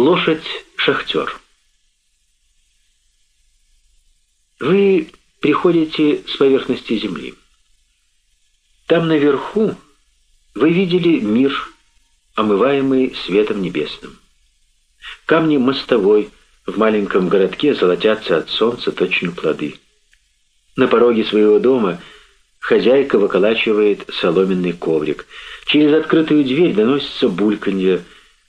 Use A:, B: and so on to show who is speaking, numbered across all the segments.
A: Лошадь-шахтер. Вы приходите с поверхности земли. Там наверху вы видели мир, омываемый светом небесным. Камни мостовой в маленьком городке золотятся от солнца точно плоды. На пороге своего дома хозяйка выколачивает соломенный коврик. Через открытую дверь доносится бульканье.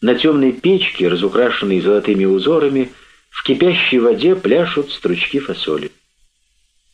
A: На темной печке, разукрашенной золотыми узорами, в кипящей воде пляшут стручки фасоли.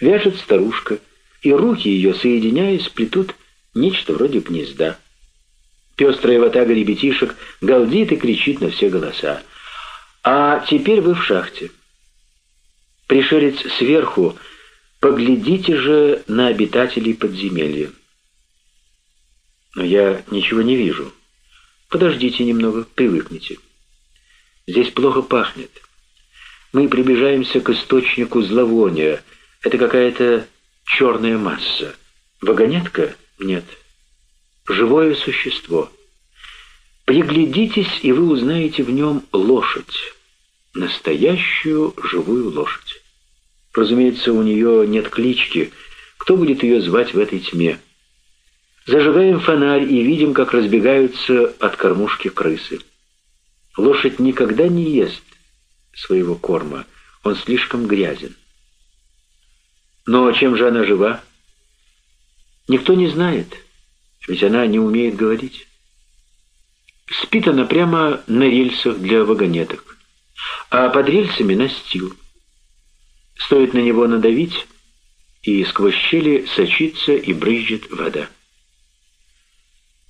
A: Вяжет старушка, и руки ее, соединяясь, плетут нечто вроде гнезда. Пестрая ватага ребятишек галдит и кричит на все голоса. А теперь вы в шахте. Пришелец сверху, поглядите же на обитателей подземелья. Но я ничего не вижу. Подождите немного, привыкните. Здесь плохо пахнет. Мы приближаемся к источнику зловония. Это какая-то черная масса. Вагонетка? Нет. Живое существо. Приглядитесь, и вы узнаете в нем лошадь. Настоящую живую лошадь. Разумеется, у нее нет клички. Кто будет ее звать в этой тьме? Зажигаем фонарь и видим, как разбегаются от кормушки крысы. Лошадь никогда не ест своего корма, он слишком грязен. Но чем же она жива? Никто не знает, ведь она не умеет говорить. Спит она прямо на рельсах для вагонеток, а под рельсами настил. Стоит на него надавить, и сквозь щели сочится и брызжет вода.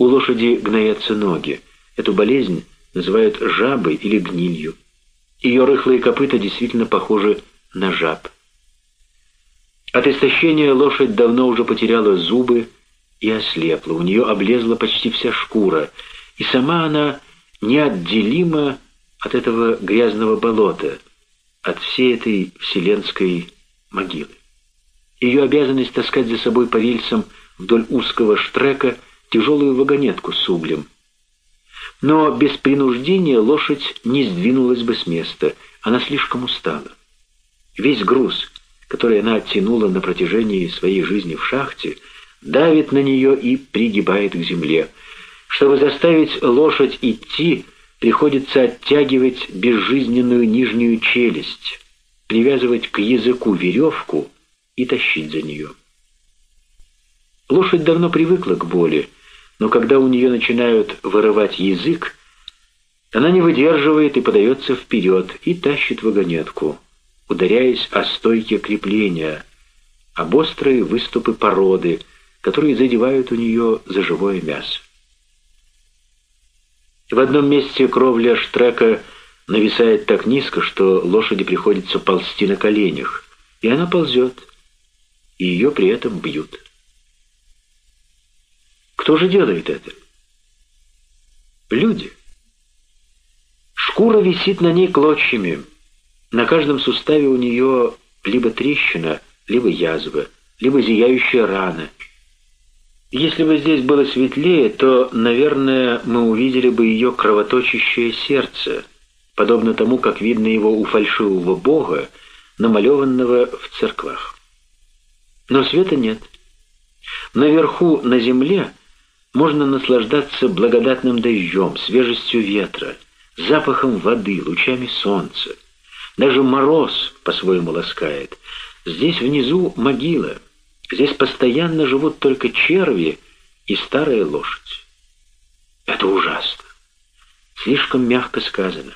A: У лошади гноятся ноги. Эту болезнь называют жабой или гнилью. Ее рыхлые копыта действительно похожи на жаб. От истощения лошадь давно уже потеряла зубы и ослепла. У нее облезла почти вся шкура, и сама она неотделима от этого грязного болота, от всей этой вселенской могилы. Ее обязанность таскать за собой по рельсам вдоль узкого штрека тяжелую вагонетку с углем. Но без принуждения лошадь не сдвинулась бы с места, она слишком устала. Весь груз, который она оттянула на протяжении своей жизни в шахте, давит на нее и пригибает к земле. Чтобы заставить лошадь идти, приходится оттягивать безжизненную нижнюю челюсть, привязывать к языку веревку и тащить за нее. Лошадь давно привыкла к боли, но когда у нее начинают вырывать язык, она не выдерживает и подается вперед и тащит вагонетку ударяясь о стойки крепления, об острые выступы породы, которые задевают у нее за живое мясо. В одном месте кровля штрека нависает так низко, что лошади приходится ползти на коленях, и она ползет, и ее при этом бьют. Кто же делает это? Люди. Шкура висит на ней клочьями, на каждом суставе у нее либо трещина, либо язва, либо зияющая рана. Если бы здесь было светлее, то, наверное, мы увидели бы ее кровоточащее сердце, подобно тому, как видно его у фальшивого бога, намалеванного в церквах. Но света нет. Наверху, на земле, можно наслаждаться благодатным дождем, свежестью ветра, запахом воды, лучами солнца. Даже мороз по-своему ласкает. Здесь внизу могила. Здесь постоянно живут только черви и старая лошадь. Это ужасно. Слишком мягко сказано.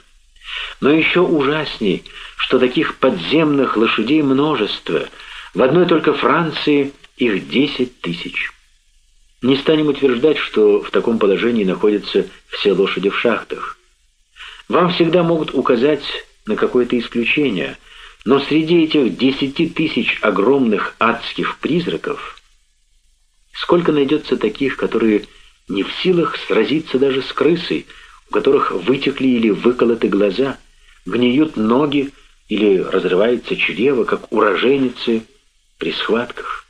A: Но еще ужасней, что таких подземных лошадей множество. В одной только Франции их десять тысяч. Не станем утверждать, что в таком положении находятся все лошади в шахтах. Вам всегда могут указать на какое-то исключение, но среди этих десяти тысяч огромных адских призраков сколько найдется таких, которые не в силах сразиться даже с крысой, у которых вытекли или выколоты глаза, гниют ноги или разрывается чрево, как у роженицы при схватках.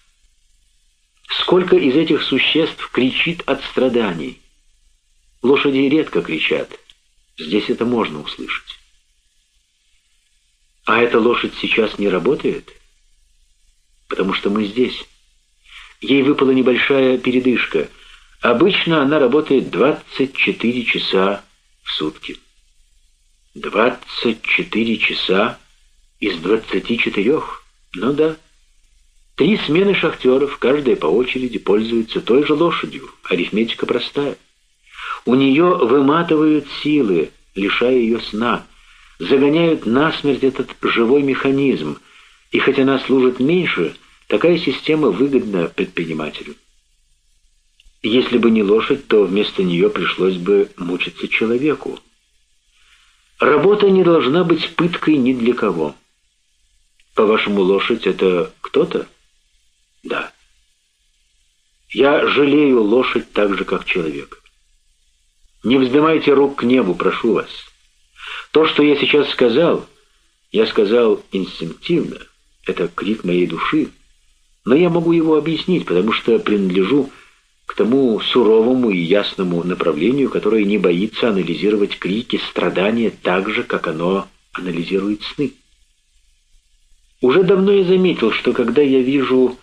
A: Сколько из этих существ кричит от страданий? Лошади редко кричат, Здесь это можно услышать. А эта лошадь сейчас не работает? Потому что мы здесь. Ей выпала небольшая передышка. Обычно она работает 24 часа в сутки. 24 часа из 24? Ну да. Три смены шахтеров, каждая по очереди, пользуется той же лошадью. Арифметика простая. У нее выматывают силы, лишая ее сна, загоняют насмерть этот живой механизм, и хоть она служит меньше, такая система выгодна предпринимателю. Если бы не лошадь, то вместо нее пришлось бы мучиться человеку. Работа не должна быть пыткой ни для кого. По-вашему, лошадь — это кто-то? Да. Я жалею лошадь так же, как человек. Не вздымайте рук к небу, прошу вас. То, что я сейчас сказал, я сказал инстинктивно. Это крик моей души. Но я могу его объяснить, потому что принадлежу к тому суровому и ясному направлению, которое не боится анализировать крики, страдания так же, как оно анализирует сны. Уже давно я заметил, что когда я вижу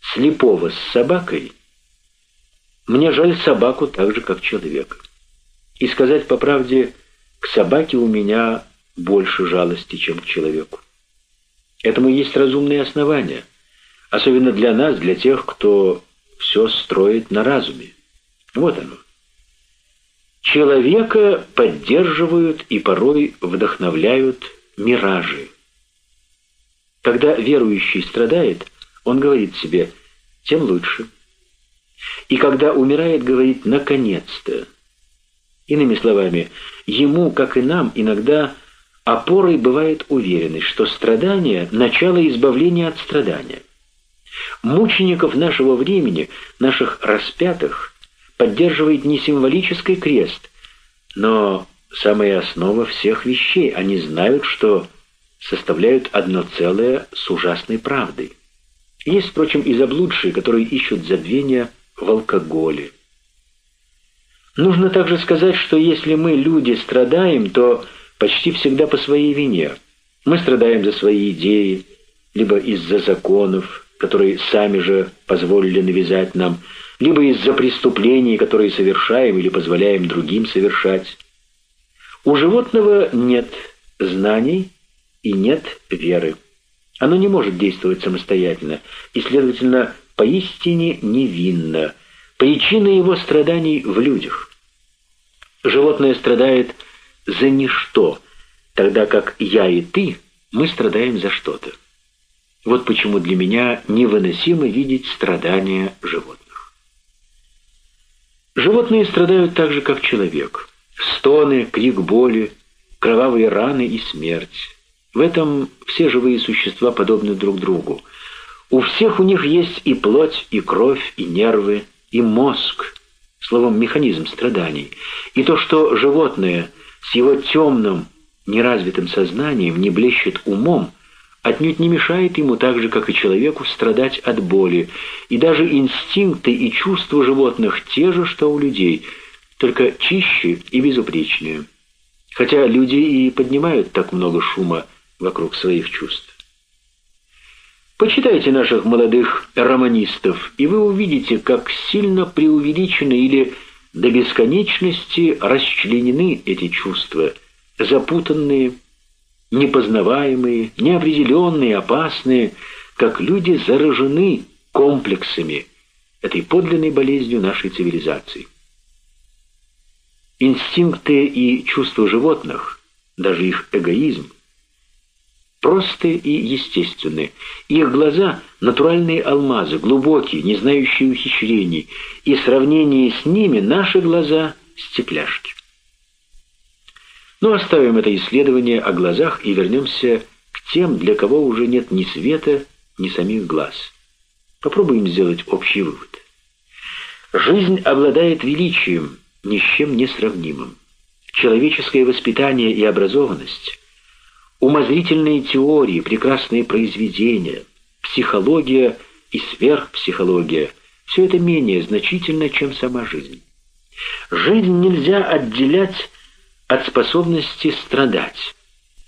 A: слепого с собакой, мне жаль собаку так же, как человека. И сказать по правде, к собаке у меня больше жалости, чем к человеку. Этому есть разумные основания, особенно для нас, для тех, кто все строит на разуме. Вот оно. Человека поддерживают и порой вдохновляют миражи. Когда верующий страдает, он говорит себе «тем лучше». И когда умирает, говорит «наконец-то». Иными словами, ему, как и нам, иногда опорой бывает уверенность, что страдание – начало избавления от страдания. Мучеников нашего времени, наших распятых, поддерживает не символический крест, но самая основа всех вещей. Они знают, что составляют одно целое с ужасной правдой. Есть, впрочем, и заблудшие, которые ищут забвения в алкоголе, Нужно также сказать, что если мы, люди, страдаем, то почти всегда по своей вине. Мы страдаем за свои идеи, либо из-за законов, которые сами же позволили навязать нам, либо из-за преступлений, которые совершаем или позволяем другим совершать. У животного нет знаний и нет веры. Оно не может действовать самостоятельно и, следовательно, поистине невинно – Причина его страданий в людях. Животное страдает за ничто, тогда как я и ты, мы страдаем за что-то. Вот почему для меня невыносимо видеть страдания животных. Животные страдают так же, как человек. Стоны, крик боли, кровавые раны и смерть. В этом все живые существа подобны друг другу. У всех у них есть и плоть, и кровь, и нервы, и мозг, словом, механизм страданий, и то, что животное с его темным, неразвитым сознанием не блещет умом, отнюдь не мешает ему так же, как и человеку, страдать от боли, и даже инстинкты и чувства животных те же, что у людей, только чище и безупречнее. Хотя люди и поднимают так много шума вокруг своих чувств. Почитайте наших молодых романистов, и вы увидите, как сильно преувеличены или до бесконечности расчленены эти чувства, запутанные, непознаваемые, неопределенные, опасные, как люди заражены комплексами, этой подлинной болезнью нашей цивилизации. Инстинкты и чувства животных, даже их эгоизм, простые и естественные. Их глаза — натуральные алмазы, глубокие, не знающие ухищрений, и в сравнении с ними наши глаза — стекляшки. Но оставим это исследование о глазах и вернемся к тем, для кого уже нет ни света, ни самих глаз. Попробуем сделать общий вывод. Жизнь обладает величием, ни с чем не сравнимым. Человеческое воспитание и образованность умозрительные теории, прекрасные произведения, психология и сверхпсихология – все это менее значительно, чем сама жизнь. Жизнь нельзя отделять от способности страдать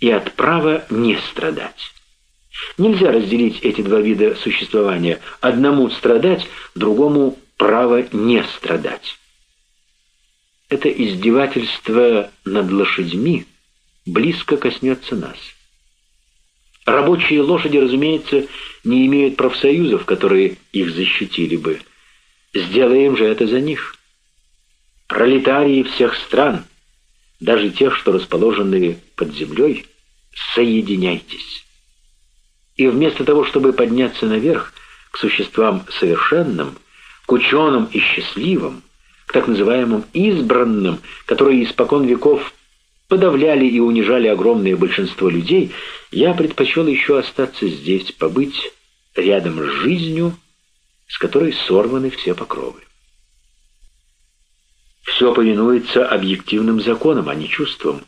A: и от права не страдать. Нельзя разделить эти два вида существования. Одному страдать, другому право не страдать. Это издевательство над лошадьми близко коснется нас. Рабочие лошади, разумеется, не имеют профсоюзов, которые их защитили бы. Сделаем же это за них. Пролетарии всех стран, даже тех, что расположены под землей, соединяйтесь. И вместо того, чтобы подняться наверх, к существам совершенным, к ученым и счастливым, к так называемым избранным, которые испокон веков подавляли и унижали огромное большинство людей, я предпочел еще остаться здесь, побыть рядом с жизнью, с которой сорваны все покровы. Все повинуется объективным законам, а не чувствам.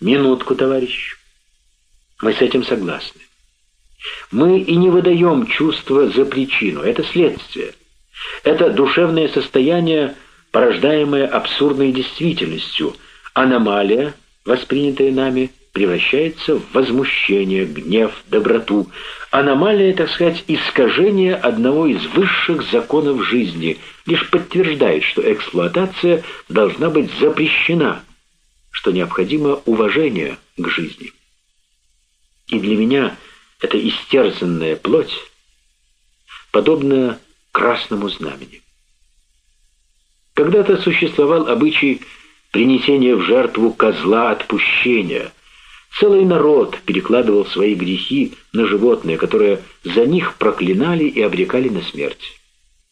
A: Минутку, товарищ. Мы с этим согласны. Мы и не выдаем чувства за причину, это следствие. Это душевное состояние, порождаемое абсурдной действительностью, аномалия, воспринятая нами, превращается в возмущение, гнев, доброту. Аномалия, так сказать, искажение одного из высших законов жизни, лишь подтверждает, что эксплуатация должна быть запрещена, что необходимо уважение к жизни. И для меня эта истерзанная плоть подобна красному знамени. Когда-то существовал обычай принесения в жертву козла отпущения. Целый народ перекладывал свои грехи на животное, которое за них проклинали и обрекали на смерть.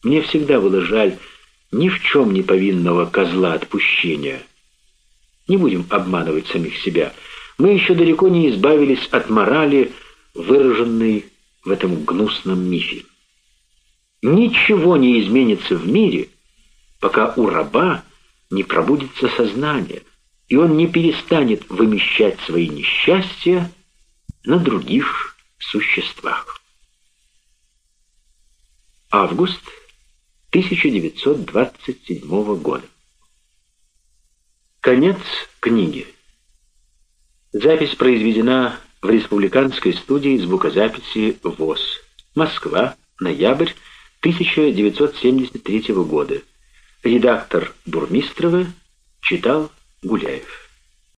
A: Мне всегда было жаль ни в чем не повинного козла отпущения. Не будем обманывать самих себя. Мы еще далеко не избавились от морали, выраженной в этом гнусном мифе. Ничего не изменится в мире, пока у раба не пробудится сознание, и он не перестанет вымещать свои несчастья на других существах. Август 1927 года. Конец книги. Запись произведена в Республиканской студии звукозаписи ВОЗ. Москва, ноябрь 1973 года. Редактор Бурмистрова читал Гуляев.